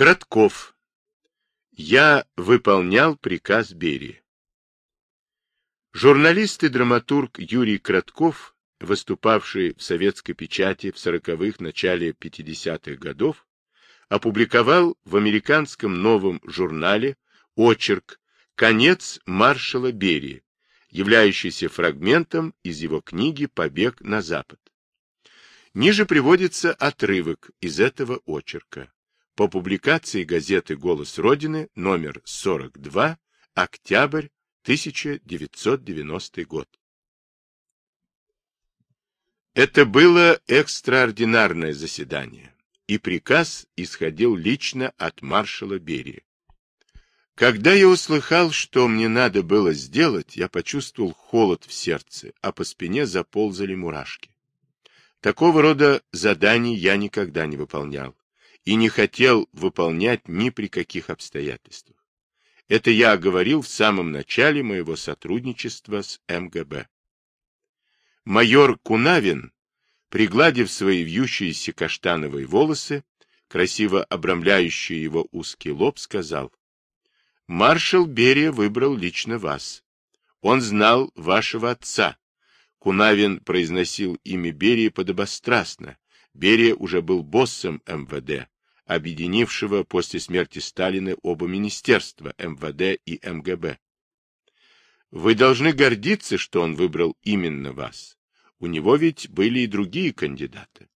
Кратков. Я выполнял приказ Берии. Журналист и драматург Юрий Кратков, выступавший в советской печати в сороковых начале 50-х годов, опубликовал в американском новом журнале очерк «Конец маршала Берии», являющийся фрагментом из его книги «Побег на Запад». Ниже приводится отрывок из этого очерка. По публикации газеты «Голос Родины» номер 42, октябрь 1990 год. Это было экстраординарное заседание, и приказ исходил лично от маршала Берии. Когда я услыхал, что мне надо было сделать, я почувствовал холод в сердце, а по спине заползали мурашки. Такого рода заданий я никогда не выполнял и не хотел выполнять ни при каких обстоятельствах. Это я говорил в самом начале моего сотрудничества с МГБ. Майор Кунавин, пригладив свои вьющиеся каштановые волосы, красиво обрамляющие его узкий лоб, сказал, «Маршал Берия выбрал лично вас. Он знал вашего отца, Кунавин произносил имя Берии подобострастно. Берия уже был боссом МВД, объединившего после смерти Сталина оба министерства, МВД и МГБ. Вы должны гордиться, что он выбрал именно вас. У него ведь были и другие кандидаты.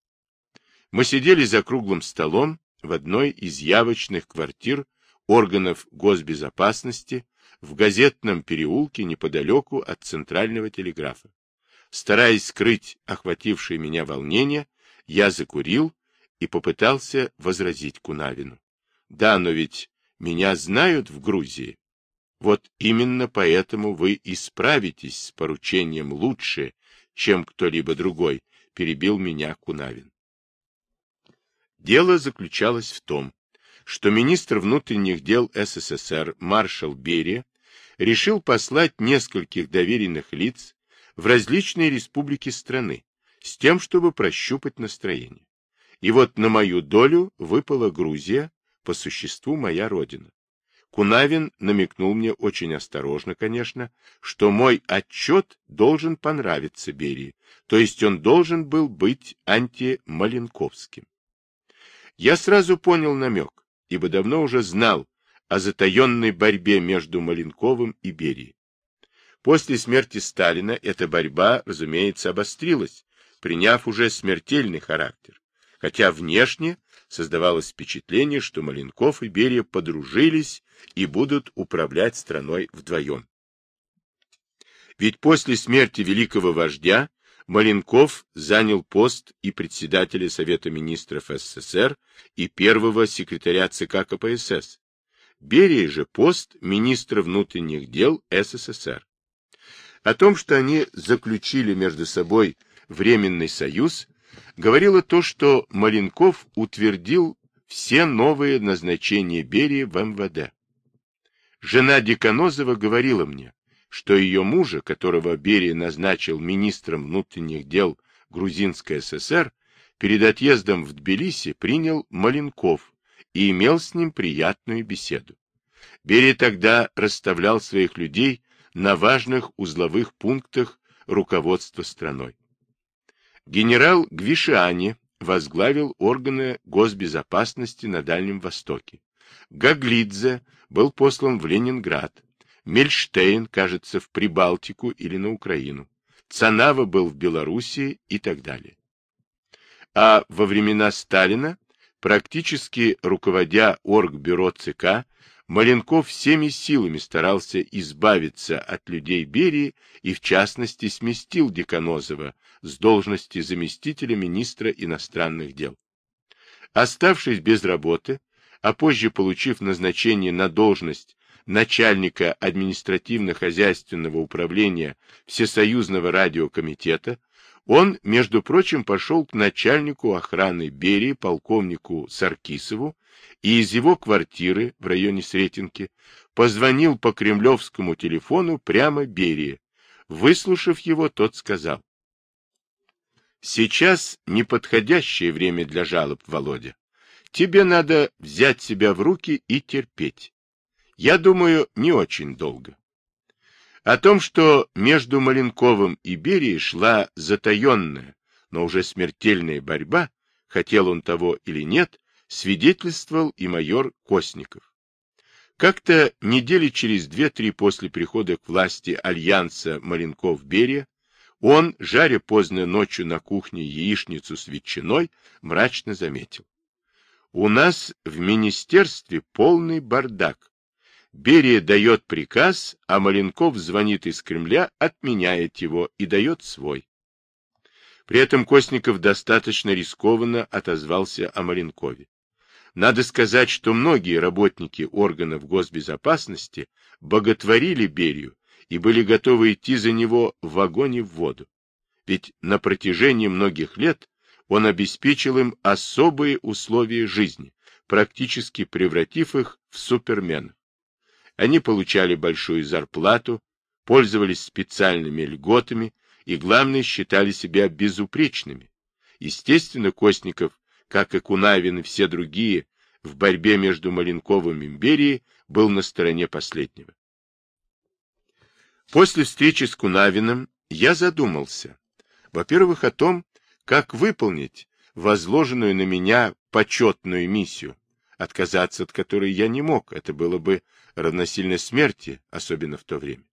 Мы сидели за круглым столом в одной из явочных квартир органов госбезопасности в газетном переулке неподалеку от центрального телеграфа. Стараясь скрыть охватившее меня волнение, я закурил и попытался возразить Кунавину. Да, но ведь меня знают в Грузии. Вот именно поэтому вы и справитесь с поручением лучше, чем кто-либо другой, перебил меня Кунавин. Дело заключалось в том, что министр внутренних дел СССР маршал Берия решил послать нескольких доверенных лиц в различные республики страны, с тем, чтобы прощупать настроение. И вот на мою долю выпала Грузия, по существу моя родина. Кунавин намекнул мне очень осторожно, конечно, что мой отчет должен понравиться Берии, то есть он должен был быть антималенковским. Я сразу понял намек, ибо давно уже знал о затаенной борьбе между Маленковым и Берией. После смерти Сталина эта борьба, разумеется, обострилась, приняв уже смертельный характер, хотя внешне создавалось впечатление, что Маленков и Берия подружились и будут управлять страной вдвоем. Ведь после смерти великого вождя Маленков занял пост и председателя Совета министров СССР и первого секретаря ЦК КПСС. Берия же пост министра внутренних дел СССР. О том, что они заключили между собой временный союз, говорило то, что Маленков утвердил все новые назначения Берии в МВД. Жена Деканозова говорила мне, что ее мужа, которого Берия назначил министром внутренних дел Грузинской ССР, перед отъездом в Тбилиси принял Маленков и имел с ним приятную беседу. Берия тогда расставлял своих людей на важных узловых пунктах руководства страной. Генерал Гвишиани возглавил органы госбезопасности на Дальнем Востоке. Гаглидзе был послан в Ленинград. Мельштейн, кажется, в Прибалтику или на Украину. Цанава был в Белоруссии и так далее. А во времена Сталина, практически руководя Оргбюро ЦК, Маленков всеми силами старался избавиться от людей Берии и, в частности, сместил Деканозова с должности заместителя министра иностранных дел. Оставшись без работы, а позже получив назначение на должность начальника административно-хозяйственного управления Всесоюзного радиокомитета, он, между прочим, пошел к начальнику охраны Берии, полковнику Саркисову, и из его квартиры в районе Сретенки позвонил по кремлевскому телефону прямо Берии. Выслушав его, тот сказал. Сейчас неподходящее время для жалоб, Володя. тебе надо взять себя в руки и терпеть. Я думаю, не очень долго. О том, что между Маленковым и Берией шла затаенная, но уже смертельная борьба, хотел он того или нет, свидетельствовал и майор Косников. Как-то недели через две-три после прихода к власти альянса Маленков-Берия, он, жаря поздно ночью на кухне яичницу с ветчиной, мрачно заметил. У нас в министерстве полный бардак. Берия дает приказ, а Маленков звонит из Кремля, отменяет его и дает свой. При этом Костников достаточно рискованно отозвался о Маленкове. Надо сказать, что многие работники органов госбезопасности боготворили Берию и были готовы идти за него в вагоне в воду. Ведь на протяжении многих лет он обеспечил им особые условия жизни, практически превратив их в суперменов. Они получали большую зарплату, пользовались специальными льготами и, главное, считали себя безупречными. Естественно, Костников как и Кунавин и все другие, в борьбе между Маленковым и империей, был на стороне последнего. После встречи с Кунавиным я задумался, во-первых, о том, как выполнить возложенную на меня почетную миссию, отказаться от которой я не мог, это было бы равносильно смерти, особенно в то время.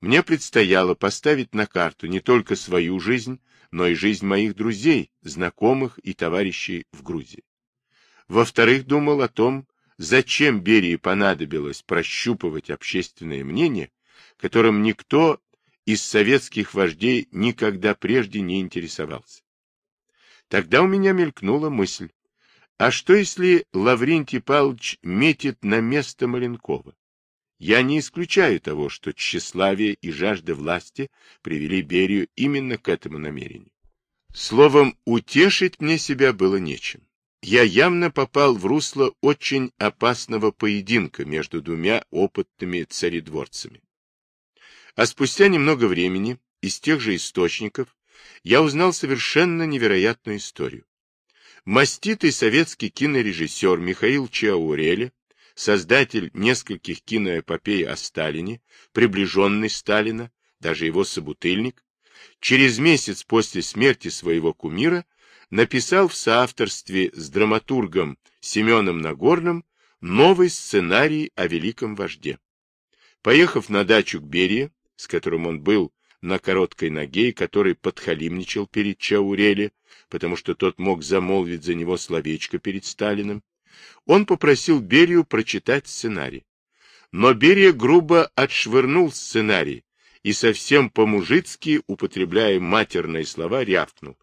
Мне предстояло поставить на карту не только свою жизнь, но и жизнь моих друзей, знакомых и товарищей в Грузии. Во-вторых, думал о том, зачем Берии понадобилось прощупывать общественное мнение, которым никто из советских вождей никогда прежде не интересовался. Тогда у меня мелькнула мысль, а что если Лаврентий Павлович метит на место Маленкова? Я не исключаю того, что тщеславие и жажда власти привели Берию именно к этому намерению. Словом, утешить мне себя было нечем. Я явно попал в русло очень опасного поединка между двумя опытными царедворцами. А спустя немного времени из тех же источников я узнал совершенно невероятную историю. Маститый советский кинорежиссер Михаил Чаурели создатель нескольких киноэпопей о Сталине, приближенный Сталина, даже его собутыльник, через месяц после смерти своего кумира написал в соавторстве с драматургом Семеном Нагорным новый сценарий о великом вожде. Поехав на дачу к Берии, с которым он был на короткой ноге который подхалимничал перед Чаурели, потому что тот мог замолвить за него словечко перед Сталиным, он попросил Берию прочитать сценарий. Но Берия грубо отшвырнул сценарий и совсем по-мужицки, употребляя матерные слова, рявкнул.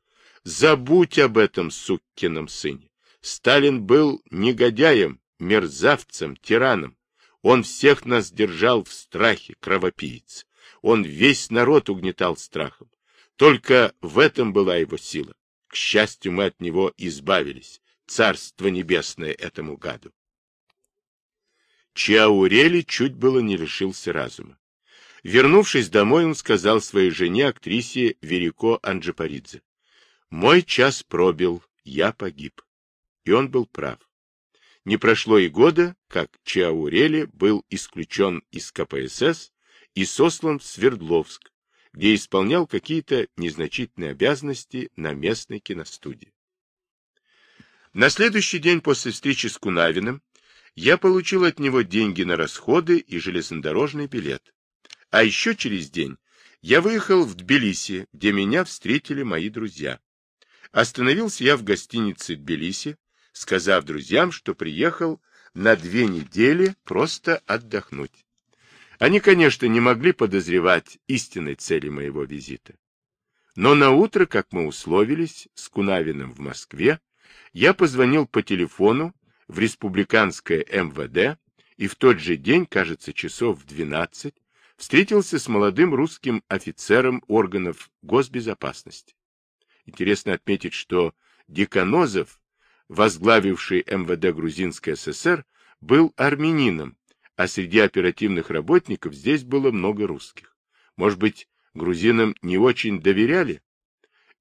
«Забудь об этом, суккином сыне! Сталин был негодяем, мерзавцем, тираном. Он всех нас держал в страхе, кровопиец. Он весь народ угнетал страхом. Только в этом была его сила. К счастью, мы от него избавились. Царство небесное этому гаду. Чаурели чуть было не лишился разума. Вернувшись домой, он сказал своей жене, актрисе Верико Анджипаридзе, «Мой час пробил, я погиб». И он был прав. Не прошло и года, как Чаурели был исключен из КПСС и сослан в Свердловск, где исполнял какие-то незначительные обязанности на местной киностудии. На следующий день после встречи с Кунавиным я получил от него деньги на расходы и железнодорожный билет. А еще через день я выехал в Тбилиси, где меня встретили мои друзья. Остановился я в гостинице Тбилиси, сказав друзьям, что приехал на две недели просто отдохнуть. Они, конечно, не могли подозревать истинной цели моего визита. Но на утро, как мы условились, с Кунавиным в Москве, я позвонил по телефону в республиканское МВД и в тот же день, кажется, часов в 12, встретился с молодым русским офицером органов госбезопасности. Интересно отметить, что Деканозов, возглавивший МВД Грузинской ССР, был армянином, а среди оперативных работников здесь было много русских. Может быть, грузинам не очень доверяли?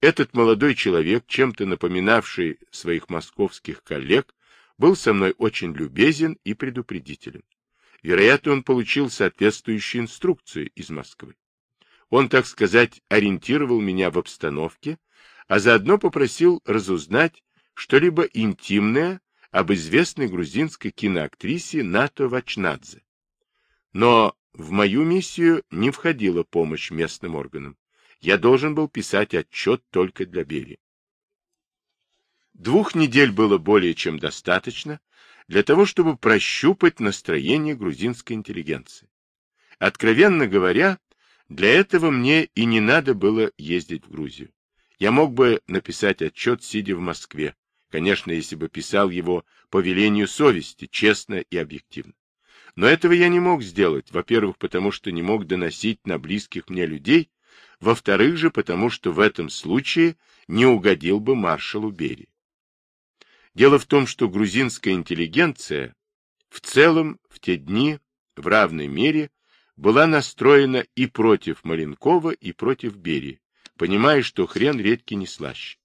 Этот молодой человек, чем-то напоминавший своих московских коллег, был со мной очень любезен и предупредителен. Вероятно, он получил соответствующие инструкции из Москвы. Он, так сказать, ориентировал меня в обстановке, а заодно попросил разузнать что-либо интимное об известной грузинской киноактрисе Нато Вачнадзе. Но в мою миссию не входила помощь местным органам. Я должен был писать отчет только для Берии. Двух недель было более чем достаточно для того, чтобы прощупать настроение грузинской интеллигенции. Откровенно говоря, для этого мне и не надо было ездить в Грузию. Я мог бы написать отчет, сидя в Москве, конечно, если бы писал его по велению совести, честно и объективно. Но этого я не мог сделать, во-первых, потому что не мог доносить на близких мне людей, во-вторых же, потому что в этом случае не угодил бы маршалу Берии. Дело в том, что грузинская интеллигенция в целом в те дни в равной мере была настроена и против Маленкова, и против Берии, понимая, что хрен редкий не слаще.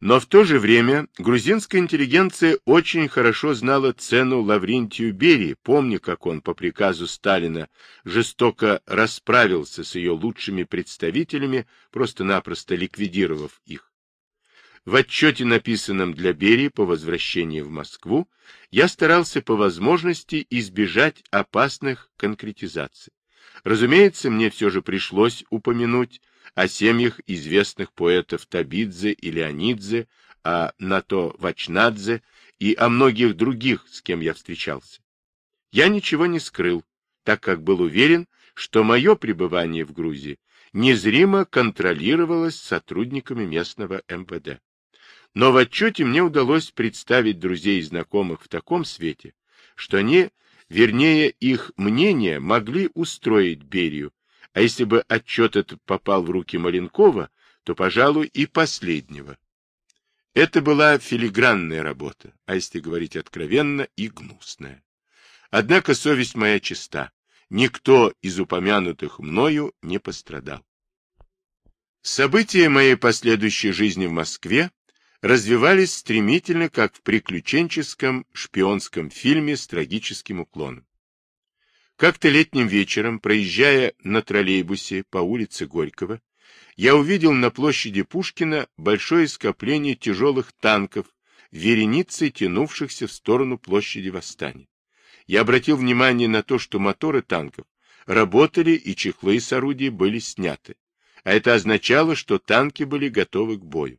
Но в то же время грузинская интеллигенция очень хорошо знала цену Лаврентию Берии, помня, как он по приказу Сталина жестоко расправился с ее лучшими представителями, просто-напросто ликвидировав их. В отчете, написанном для Берии по возвращении в Москву, я старался по возможности избежать опасных конкретизаций. Разумеется, мне все же пришлось упомянуть о семьях известных поэтов Табидзе и Леонидзе, о Нато Вачнадзе и о многих других, с кем я встречался. Я ничего не скрыл, так как был уверен, что мое пребывание в Грузии незримо контролировалось сотрудниками местного МВД. Но в отчете мне удалось представить друзей и знакомых в таком свете, что они, вернее их мнение, могли устроить Берию, а если бы отчет этот попал в руки Маленкова, то, пожалуй, и последнего. Это была филигранная работа, а если говорить откровенно, и гнусная. Однако совесть моя чиста. Никто из упомянутых мною не пострадал. События моей последующей жизни в Москве развивались стремительно, как в приключенческом шпионском фильме с трагическим уклоном. Как-то летним вечером, проезжая на троллейбусе по улице Горького, я увидел на площади Пушкина большое скопление тяжелых танков, вереницей тянувшихся в сторону площади Восстания. Я обратил внимание на то, что моторы танков работали и чехлы с орудий были сняты, а это означало, что танки были готовы к бою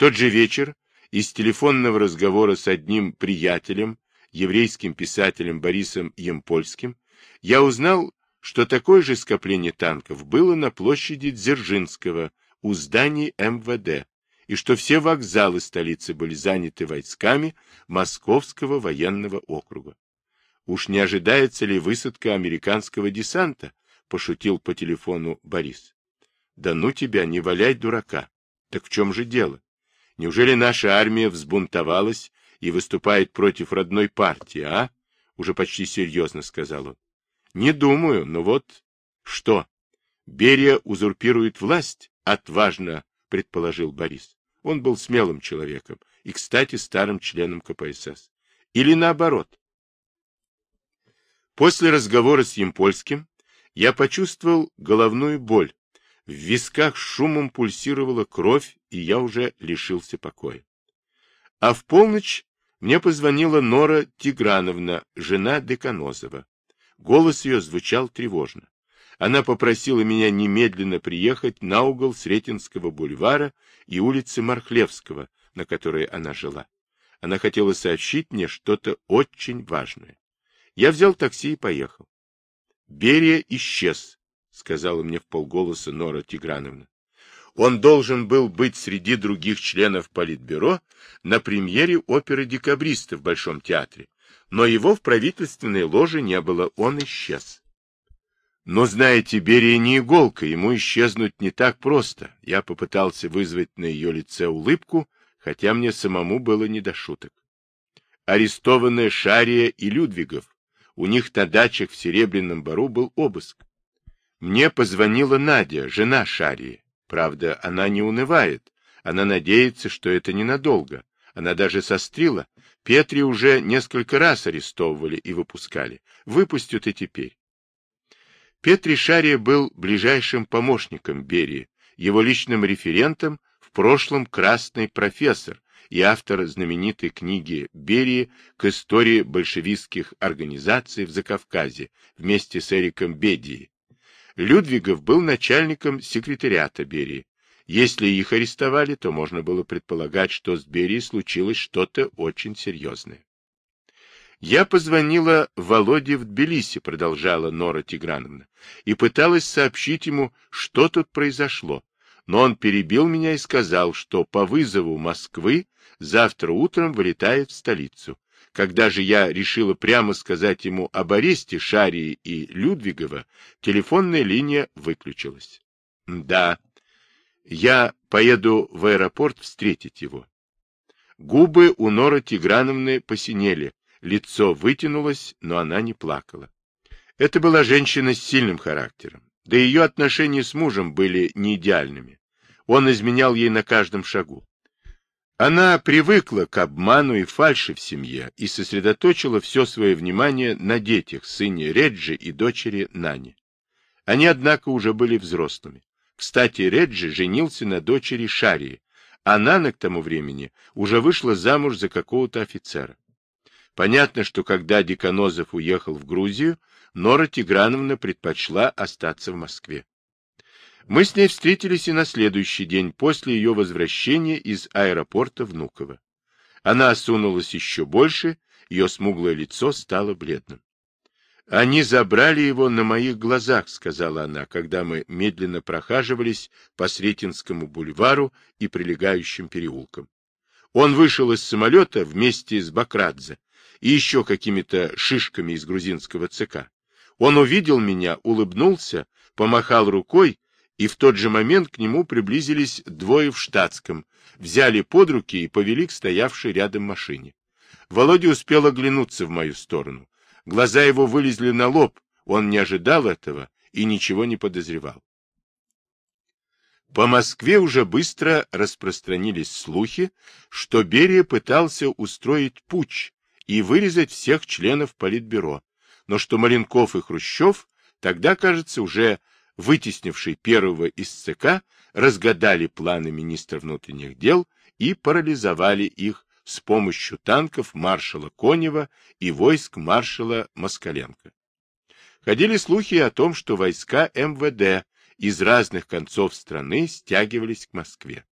тот же вечер из телефонного разговора с одним приятелем, еврейским писателем Борисом Емпольским, я узнал, что такое же скопление танков было на площади Дзержинского у зданий МВД, и что все вокзалы столицы были заняты войсками Московского военного округа. Уж не ожидается ли высадка американского десанта? Пошутил по телефону Борис. Да ну тебя, не валяй дурака. Так в чем же дело? Неужели наша армия взбунтовалась и выступает против родной партии, а? Уже почти серьезно сказал он. Не думаю, но вот что? Берия узурпирует власть? Отважно предположил Борис. Он был смелым человеком и, кстати, старым членом КПСС. Или наоборот. После разговора с Емпольским я почувствовал головную боль, в висках шумом пульсировала кровь, и я уже лишился покоя. А в полночь мне позвонила Нора Тиграновна, жена Деканозова. Голос ее звучал тревожно. Она попросила меня немедленно приехать на угол Сретенского бульвара и улицы Мархлевского, на которой она жила. Она хотела сообщить мне что-то очень важное. Я взял такси и поехал. Берия исчез, сказала мне в полголоса Нора Тиграновна. Он должен был быть среди других членов Политбюро на премьере оперы «Декабристы» в Большом театре, но его в правительственной ложе не было, он исчез. Но, знаете, Берия не иголка, ему исчезнуть не так просто. Я попытался вызвать на ее лице улыбку, хотя мне самому было не до шуток. Арестованные Шария и Людвигов. У них на дачах в Серебряном Бару был обыск. Мне позвонила Надя, жена Шарии. Правда, она не унывает. Она надеется, что это ненадолго. Она даже сострила. Петри уже несколько раз арестовывали и выпускали. Выпустят и теперь. Петри Шария был ближайшим помощником Берии, его личным референтом, в прошлом красный профессор и автор знаменитой книги Берии к истории большевистских организаций в Закавказье вместе с Эриком Бедией. Людвигов был начальником секретариата Берии. Если их арестовали, то можно было предполагать, что с Берией случилось что-то очень серьезное. Я позвонила Володе в Тбилиси, продолжала Нора Тиграновна, и пыталась сообщить ему, что тут произошло. Но он перебил меня и сказал, что по вызову Москвы завтра утром вылетает в столицу. Когда же я решила прямо сказать ему об аресте Шарии и Людвигова, телефонная линия выключилась. Да, я поеду в аэропорт встретить его. Губы у Норы Тиграновны посинели, Лицо вытянулось, но она не плакала. Это была женщина с сильным характером. Да и ее отношения с мужем были не идеальными. Он изменял ей на каждом шагу. Она привыкла к обману и фальши в семье и сосредоточила все свое внимание на детях, сыне Реджи и дочери Нани. Они, однако, уже были взрослыми. Кстати, Реджи женился на дочери Шарии, а Нана к тому времени уже вышла замуж за какого-то офицера. Понятно, что когда Деканозов уехал в Грузию, Нора Тиграновна предпочла остаться в Москве. Мы с ней встретились и на следующий день после ее возвращения из аэропорта Внуково. Она осунулась еще больше, ее смуглое лицо стало бледным. «Они забрали его на моих глазах», — сказала она, когда мы медленно прохаживались по Сретенскому бульвару и прилегающим переулкам. Он вышел из самолета вместе с Бакрадзе, и еще какими-то шишками из грузинского ЦК. Он увидел меня, улыбнулся, помахал рукой, и в тот же момент к нему приблизились двое в штатском, взяли под руки и повели к стоявшей рядом машине. Володя успел оглянуться в мою сторону. Глаза его вылезли на лоб, он не ожидал этого и ничего не подозревал. По Москве уже быстро распространились слухи, что Берия пытался устроить путч, и вырезать всех членов Политбюро, но что Маленков и Хрущев, тогда, кажется, уже вытеснивший первого из ЦК, разгадали планы министра внутренних дел и парализовали их с помощью танков маршала Конева и войск маршала Москаленко. Ходили слухи о том, что войска МВД из разных концов страны стягивались к Москве.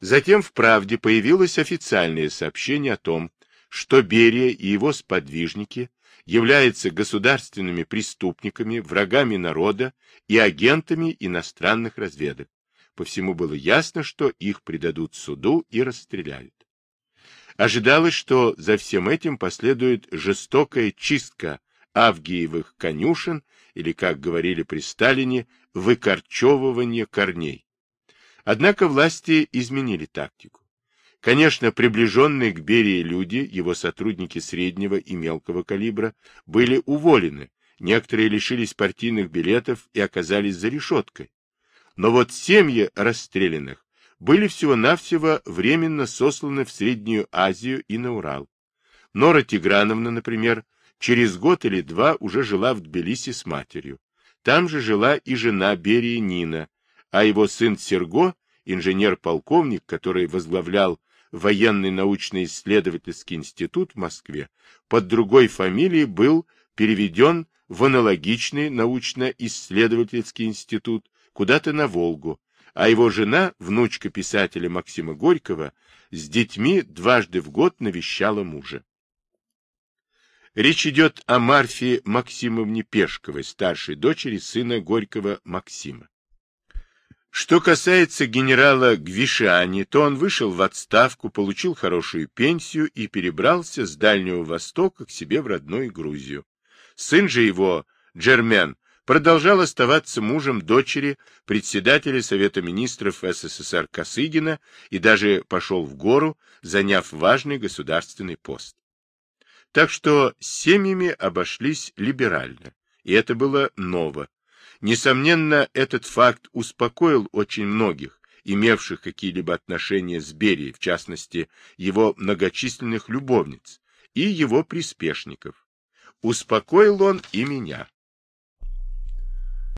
Затем в «Правде» появилось официальное сообщение о том, что Берия и его сподвижники являются государственными преступниками, врагами народа и агентами иностранных разведок. По всему было ясно, что их предадут суду и расстреляют. Ожидалось, что за всем этим последует жестокая чистка Авгиевых конюшен, или, как говорили при Сталине, выкорчевывание корней. Однако власти изменили тактику. Конечно, приближенные к Берии люди, его сотрудники среднего и мелкого калибра, были уволены, некоторые лишились партийных билетов и оказались за решеткой. Но вот семьи расстрелянных были всего-навсего временно сосланы в Среднюю Азию и на Урал. Нора Тиграновна, например, через год или два уже жила в Тбилиси с матерью. Там же жила и жена Берии Нина, а его сын Серго, инженер-полковник, который возглавлял военный научно-исследовательский институт в Москве, под другой фамилией был переведен в аналогичный научно-исследовательский институт куда-то на Волгу, а его жена, внучка писателя Максима Горького, с детьми дважды в год навещала мужа. Речь идет о Марфе Максимовне Пешковой, старшей дочери сына Горького Максима. Что касается генерала Гвишани, то он вышел в отставку, получил хорошую пенсию и перебрался с Дальнего Востока к себе в родную Грузию. Сын же его, Джермен, продолжал оставаться мужем дочери председателя Совета министров СССР Косыгина и даже пошел в гору, заняв важный государственный пост. Так что семьями обошлись либерально, и это было ново. Несомненно, этот факт успокоил очень многих имевших какие-либо отношения с Берией, в частности, его многочисленных любовниц и его приспешников. Успокоил он и меня.